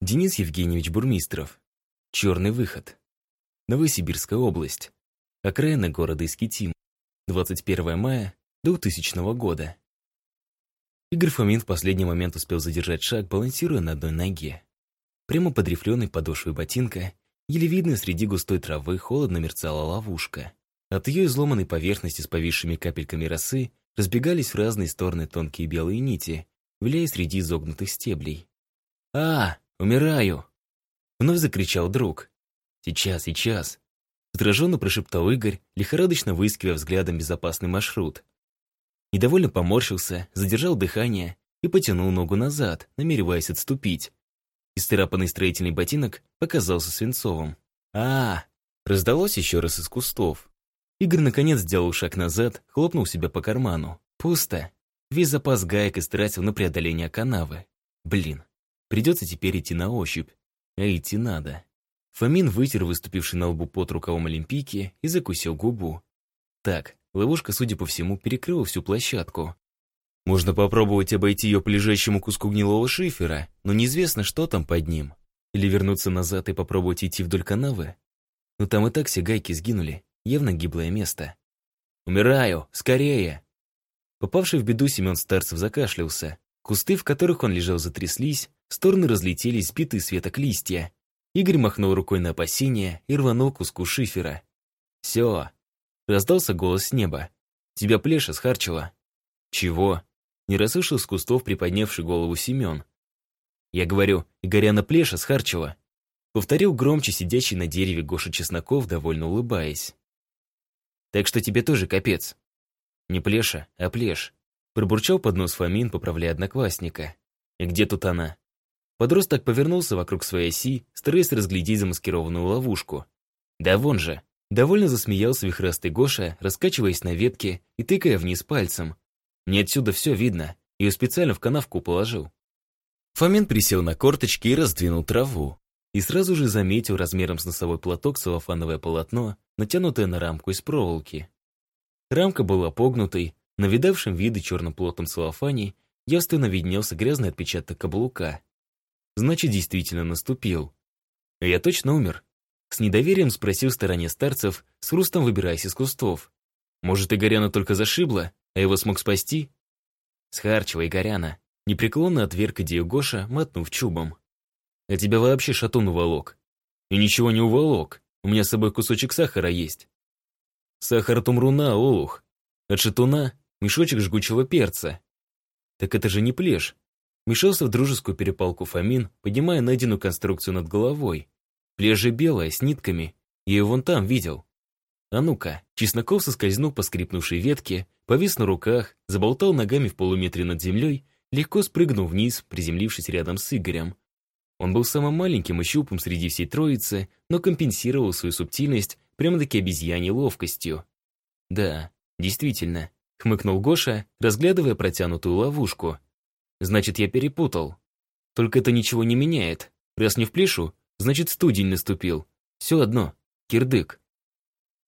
Денис Евгеньевич Бурмистров. Черный выход. Новосибирская область. Окраина города Искитим. 21 мая 2000 года. Игорь Фомин в последний момент успел задержать шаг, балансируя на одной ноге. Прямо под рифленой подошвой ботинка, еле видно среди густой травы, холодно мерцала ловушка. От ее изломанной поверхности с повисшими капельками росы разбегались в разные стороны тонкие белые нити, виляя среди изогнутых стеблей. «А, умираю!» Вновь закричал друг. «Сейчас, сейчас!» Отраженно прошептал Игорь, лихорадочно выискивая взглядом безопасный маршрут. Недовольно поморщился, задержал дыхание и потянул ногу назад, намереваясь отступить. Исцарапанный строительный ботинок показался свинцовым. -а Раздалось еще раз из кустов. Игорь наконец сделал шаг назад, хлопнул себя по карману. Пусто. Весь запас гаек истратил на преодоление канавы. Блин, придется теперь идти на ощупь. А идти надо. Фомин вытер выступивший на лбу под рукавом Олимпийки и закусил губу. Так, ловушка, судя по всему, перекрыла всю площадку. Можно попробовать обойти ее по лежащему куску гнилого шифера, но неизвестно, что там под ним. Или вернуться назад и попробовать идти вдоль канавы. Но там и так все гайки сгинули, явно гиблое место. «Умираю! Скорее!» Попавший в беду Семен Старцев закашлялся. Кусты, в которых он лежал, затряслись, стороны разлетелись сбитые с веток листья. Игорь махнул рукой на опасение и рванул куску шифера. «Все!» — раздался голос с неба. «Тебя плеша схарчила». «Чего?» — не расслышал с кустов приподнявший голову Семен. «Я говорю, Игоряна плеша схарчила». Повторил громче сидящий на дереве Гоша Чесноков, довольно улыбаясь. «Так что тебе тоже капец». «Не плеша, а плеш», — пробурчал под нос Фомин, поправляя одноклассника. «И где тут она?» Подросток повернулся вокруг своей оси, стараясь разглядеть замаскированную ловушку. «Да вон же!» Довольно засмеялся вихрастый Гоша, раскачиваясь на ветке и тыкая вниз пальцем. «Мне отсюда все видно. Ее специально в канавку положил». Фомин присел на корточки и раздвинул траву. И сразу же заметил размером с носовой платок целлофановое полотно, натянутое на рамку из проволоки. Рамка была погнутой, на видавшем виды черном плотном целлофане явственно виднелся грязный отпечаток каблука. Значит, действительно наступил. Я точно умер. С недоверием спросил стороне старцев, с хрустом выбираясь из кустов. Может, Игоряна только зашибла, а его смог спасти? Схарчила Игоряна. Непреклонно отверг идею Гоша, мотнув чубом. А тебя вообще шатун уволок. И ничего не уволок. У меня с собой кусочек сахара есть. Сахар тумруна, олух. От шатуна мешочек жгучего перца. Так это же не плешь, Мешался в дружескую перепалку Фомин, поднимая найденную конструкцию над головой. Пляже белая, с нитками. Я ее вон там видел. А ну-ка, Чесноков соскользнул по скрипнувшей ветке, повис на руках, заболтал ногами в полуметре над землей, легко спрыгнул вниз, приземлившись рядом с Игорем. Он был самым маленьким и щупом среди всей троицы, но компенсировал свою субтильность прямо-таки обезьяньей ловкостью. «Да, действительно», — хмыкнул Гоша, разглядывая протянутую ловушку. Значит, я перепутал. Только это ничего не меняет. Раз не в плешу, значит, студень наступил. Все одно. Кирдык.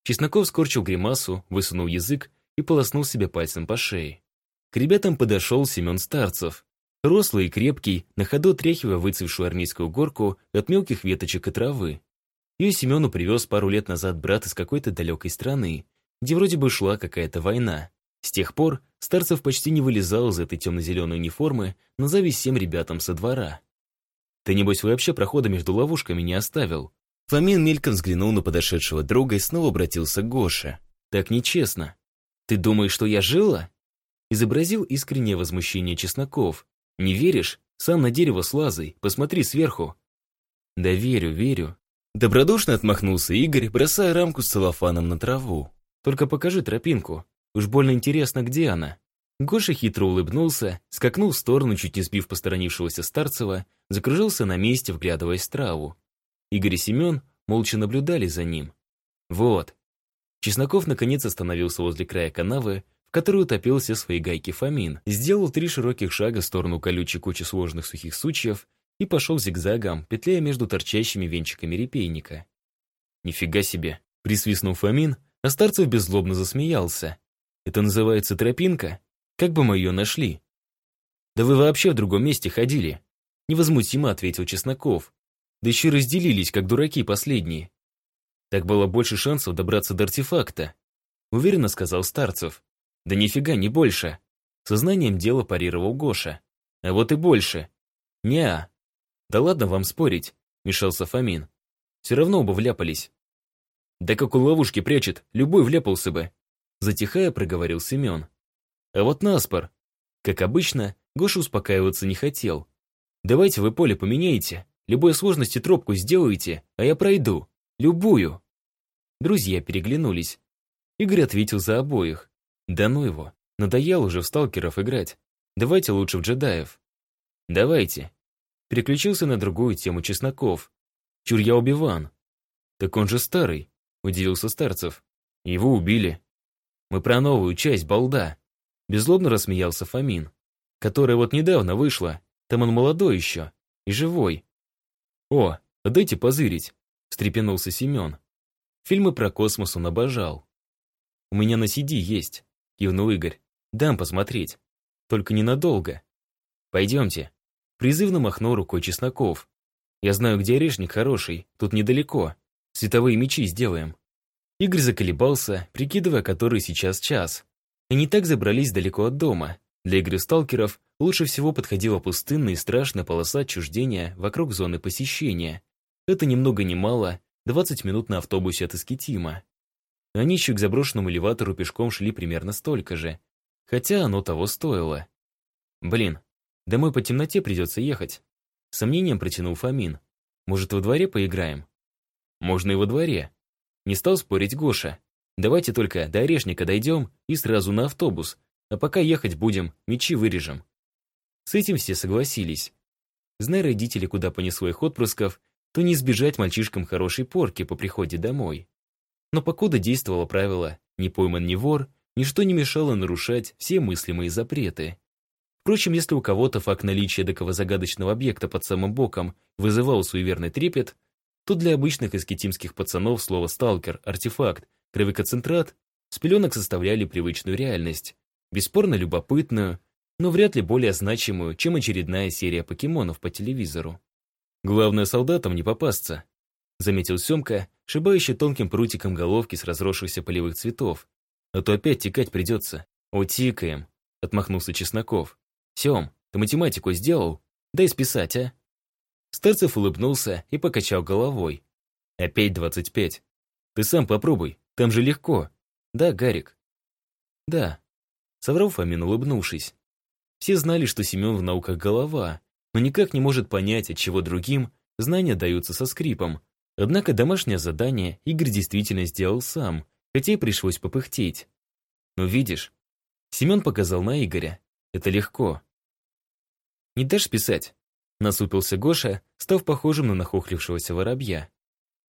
Чесноков скорчил гримасу, высунул язык и полоснул себе пальцем по шее. К ребятам подошел Семен Старцев. Рослый и крепкий, на ходу тряхивая выцвевшую армейскую горку от мелких веточек и травы. Ее Семену привез пару лет назад брат из какой-то далекой страны, где вроде бы шла какая-то война. С тех пор Старцев почти не вылезал из этой темно-зеленой униформы на зависть всем ребятам со двора. «Ты, небось, вообще прохода между ловушками не оставил?» Фомин мельком взглянул на подошедшего друга и снова обратился к Гоше. «Так нечестно. Ты думаешь, что я жила?» Изобразил искреннее возмущение Чесноков. «Не веришь? Сам на дерево слазай, посмотри сверху». «Да верю, верю». Добродушно отмахнулся Игорь, бросая рамку с целлофаном на траву. «Только покажи тропинку. Уж больно интересно, где она. Гоша хитро улыбнулся, скакнул в сторону, чуть не сбив посторонившегося Старцева, закружился на месте, вглядываясь в траву. Игорь и Семен молча наблюдали за ним. Вот. Чесноков наконец остановился возле края канавы, в которую утопил все свои гайки Фомин, сделал три широких шага в сторону колючей кучи сложных сухих сучьев и пошел зигзагом, петляя между торчащими венчиками репейника. «Нифига себе!» — присвистнул Фомин, а Старцев беззлобно засмеялся. Это называется тропинка? Как бы мы ее нашли? Да вы вообще в другом месте ходили. невозмутимо ответил Чесноков. Да еще разделились, как дураки последние. Так было больше шансов добраться до артефакта, уверенно сказал Старцев. Да нифига, не больше. Сознанием дела парировал Гоша. А вот и больше. Неа. Да ладно вам спорить, мешался Фомин. Все равно оба вляпались. Да как у ловушки прячет, любой вляпался бы. Затихая, проговорил Семен. А вот наспор. Как обычно, Гоша успокаиваться не хотел. Давайте вы поле поменяете, любой сложности тропку сделаете, а я пройду. Любую. Друзья переглянулись. Игорь ответил за обоих. Да ну его, надоело уже в сталкеров играть. Давайте лучше в джедаев. Давайте. Переключился на другую тему Чесноков. Чур я убиван. Так он же старый, удивился Старцев. Его убили. Мы про новую часть, балда. Беззлобно рассмеялся Фомин. Которая вот недавно вышла. Там он молодой еще. И живой. О, дайте позырить. Встрепенулся Семен. Фильмы про космос он обожал. У меня на CD есть. Кивнул Игорь. Дам посмотреть. Только ненадолго. Пойдемте. Призывно махнул рукой Чесноков. «Я знаю, где орешник хороший, тут недалеко. Световые мечи сделаем». Игорь заколебался, прикидывая, который сейчас час. Они так забрались далеко от дома. Для игры сталкеров лучше всего подходила пустынная и страшная полоса отчуждения вокруг зоны посещения. Это ни много ни мало, 20 минут на автобусе от Искитима. Они еще к заброшенному элеватору пешком шли примерно столько же. Хотя оно того стоило. Блин, Домой по темноте придется ехать. Сомнением протянул Фомин. Может, во дворе поиграем? Можно и во дворе. Не стал спорить Гоша. Давайте только до Орешника дойдем и сразу на автобус. А пока ехать будем, мечи вырежем. С этим все согласились. Зная родители, куда понесло их отпрысков, то не избежать мальчишкам хорошей порки по приходе домой. Но покуда действовало правило «не пойман, не вор», ничто не мешало нарушать все мыслимые запреты. Впрочем, если у кого-то факт наличия такого загадочного объекта под самым боком вызывал суеверный трепет, то для обычных эскетимских пацанов слово «сталкер», «артефакт», «кровикоцентрат» с пеленок составляли привычную реальность, бесспорно любопытную, но вряд ли более значимую, чем очередная серия покемонов по телевизору. «Главное, солдатам не попасться», заметил Семка, шибающий тонким прутиком головки с разросшихся полевых цветов. «А то опять текать придется». «Утикаем», — отмахнулся Чесноков. «Сем, ты математику сделал? Дай списать, а?» Старцев улыбнулся и покачал головой. «Опять двадцать пять. Ты сам попробуй, там же легко. Да, Гарик?» «Да», — соврал Фомин, улыбнувшись. Все знали, что Семен в науках голова, но никак не может понять, от чего другим знания даются со скрипом. Однако домашнее задание Игорь действительно сделал сам, хотя и пришлось попыхтеть. «Ну, видишь?» Семен показал на Игоря. Это легко. «Не дашь писать?» Насупился Гоша, став похожим на нахохлившегося воробья.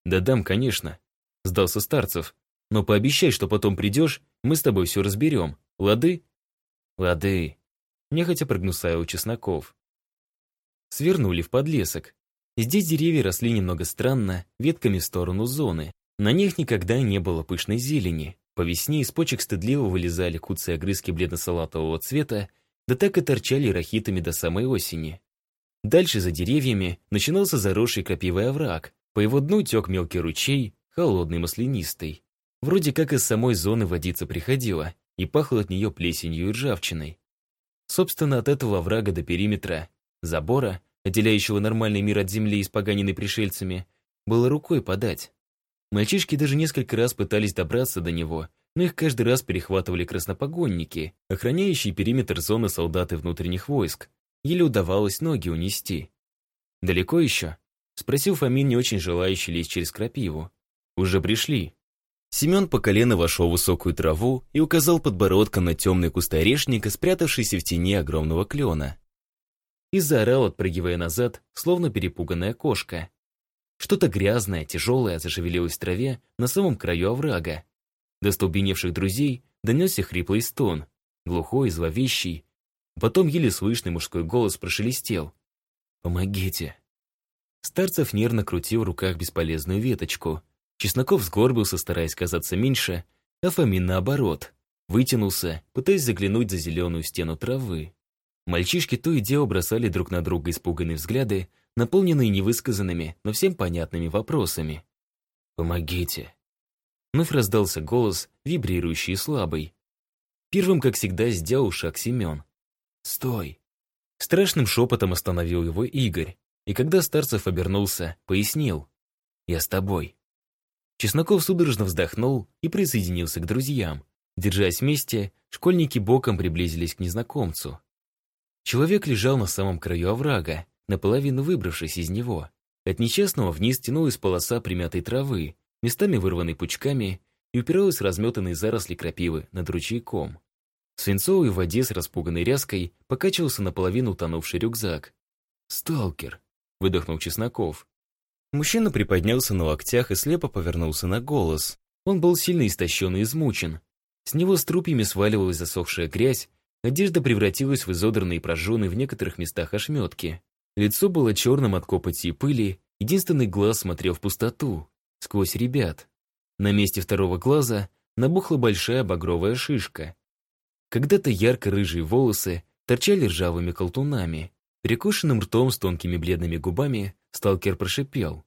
«Да дам, конечно», — сдался Старцев. «Но пообещай, что потом придешь, мы с тобой все разберем. Лады?» «Лады», — нехотя прогнусаял Чесноков. Свернули в подлесок. Здесь деревья росли немного странно, ветками в сторону зоны. На них никогда не было пышной зелени. По весне из почек стыдливо вылезали куцые огрызки бледно-салатового цвета, да так и торчали рахитами до самой осени. Дальше за деревьями начинался заросший крапивый овраг, по его дну тек мелкий ручей, холодный маслянистый. Вроде как из самой зоны водиться приходила, и пахло от нее плесенью и ржавчиной. Собственно, от этого оврага до периметра, забора, отделяющего нормальный мир от земли, испоганенный пришельцами, было рукой подать. Мальчишки даже несколько раз пытались добраться до него, но их каждый раз перехватывали краснопогонники, охраняющие периметр зоны солдаты внутренних войск. Еле удавалось ноги унести. «Далеко еще?» — спросил Фомин, не очень желающий лезть через крапиву. «Уже пришли». Семен по колено вошел в высокую траву и указал подбородком на темный куст орешника, спрятавшийся в тени огромного клена. И заорал, отпрыгивая назад, словно перепуганная кошка. Что-то грязное, тяжелое зашевелилось в траве на самом краю оврага. До столбеневших друзей донесся хриплый стон, глухой, зловещий. Потом еле слышный мужской голос прошелестел. «Помогите!» Старцев нервно крутил в руках бесполезную веточку. Чесноков сгорбился, стараясь казаться меньше, а Фомин наоборот. Вытянулся, пытаясь заглянуть за зеленую стену травы. Мальчишки то и дело бросали друг на друга испуганные взгляды, наполненные невысказанными, но всем понятными вопросами. «Помогите!» Вновь раздался голос, вибрирующий и слабый. Первым, как всегда, сделал шаг Семен. «Стой!» Страшным шепотом остановил его Игорь, и когда Старцев обернулся, пояснил. «Я с тобой». Чесноков судорожно вздохнул и присоединился к друзьям. Держась вместе, школьники боком приблизились к незнакомцу. Человек лежал на самом краю оврага, наполовину выбравшись из него. От несчастного вниз тянулась полоса примятой травы, местами вырванной пучками, и упиралась в разметанные заросли крапивы над ручейком. В свинцовой воде с распуганной ряской покачивался наполовину утонувший рюкзак. «Сталкер!» — выдохнул Чесноков. Мужчина приподнялся на локтях и слепо повернулся на голос. Он был сильно истощен и измучен. С него струпьями сваливалась засохшая грязь, одежда превратилась в изодранные и прожженные в некоторых местах ошметки. Лицо было черным от копоти и пыли, единственный глаз смотрел в пустоту, сквозь ребят. На месте второго глаза набухла большая багровая шишка. Когда-то ярко-рыжие волосы торчали ржавыми колтунами. Перекушенным ртом с тонкими бледными губами сталкер прошипел.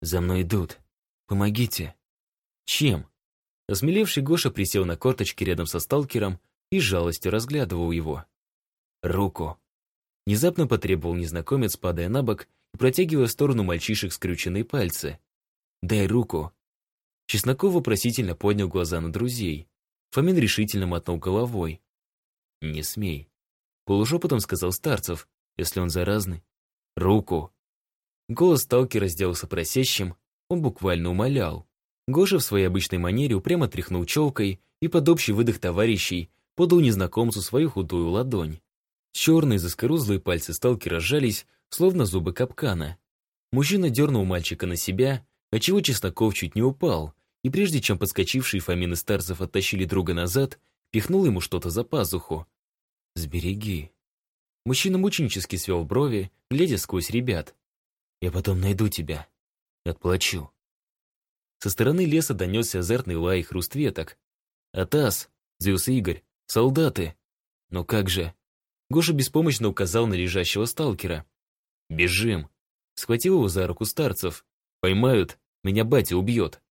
«За мной идут. Помогите». «Чем?» Осмелевший Гоша присел на корточки рядом со сталкером и жалостью разглядывал его. «Руку!» Внезапно потребовал незнакомец, падая на бок и протягивая в сторону мальчишек скрюченные пальцы. «Дай руку!» Чесноков вопросительно поднял глаза на друзей. Фомин решительно мотнул головой. «Не смей», — полушепотом сказал Старцев, если он заразный. «Руку!» Голос сталкера сделался просящим, он буквально умолял. Гоша в своей обычной манере упрямо тряхнул челкой и под общий выдох товарищей подал незнакомцу свою худую ладонь. Черные заскорузлые пальцы сталкера сжались, словно зубы капкана. Мужчина дернул мальчика на себя, отчего Чесноков чуть не упал, и прежде чем подскочившие Фомин и Старцев оттащили друга назад, пихнул ему что-то за пазуху. «Сбереги», Мужчина мученически свел брови, глядя сквозь ребят. «Я потом найду тебя. Отплачу». Со стороны леса донесся азартный лай и хруст веток. «Атас!» — взвился Игорь. «Солдаты!» «Но как же?» Гоша беспомощно указал на лежащего сталкера. «Бежим!» Схватил его за руку старцев. «Поймают, меня батя убьет!»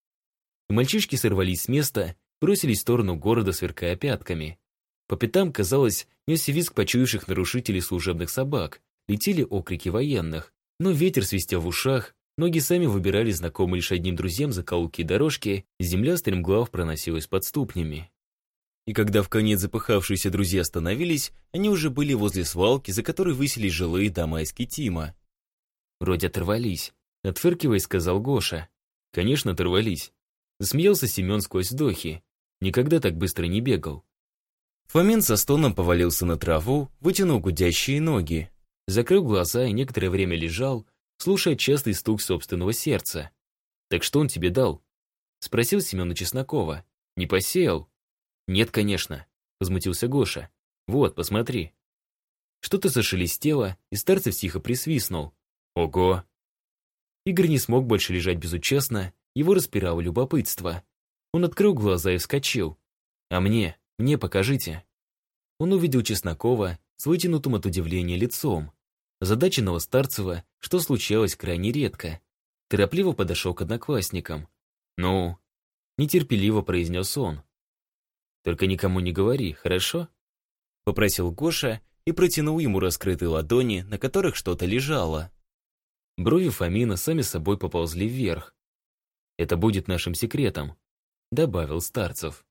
Мальчишки сорвались с места, бросились в сторону города, сверкая пятками. По пятам, казалось, несся визг почуявших нарушителей служебных собак, летели окрики военных, но ветер свистел в ушах, ноги сами выбирали знакомые лишь одним друзьям закоулки и дорожки, земля стремглав проносилась под ступнями. И когда в конец запыхавшиеся друзья остановились, они уже были возле свалки, за которой высились жилые дома из Китима. Вроде оторвались, отфыркиваясь, сказал Гоша. Конечно, оторвались. Засмеялся Семен сквозь вдохи. Никогда так быстро не бегал. Фомин со стоном повалился на траву, вытянул гудящие ноги. Закрыл глаза и некоторое время лежал, слушая частый стук собственного сердца. «Так что он тебе дал?» Спросил Семена Чеснокова. «Не посеял?» «Нет, конечно», — возмутился Гоша. «Вот, посмотри». Что-то зашелестело, и Старцев тихо присвистнул. «Ого!» Игорь не смог больше лежать безучастно, его распирало любопытство. Он открыл глаза и вскочил. «А мне?» Мне покажите». Он увидел Чеснокова с вытянутым от удивления лицом. Задаченного Старцева, что случалось крайне редко. Торопливо подошел к одноклассникам. «Ну?» Нетерпеливо произнес он. «Только никому не говори, хорошо?» Попросил Гоша и протянул ему раскрытые ладони, на которых что-то лежало. Брови Фомина сами собой поползли вверх. «Это будет нашим секретом», — добавил Старцев.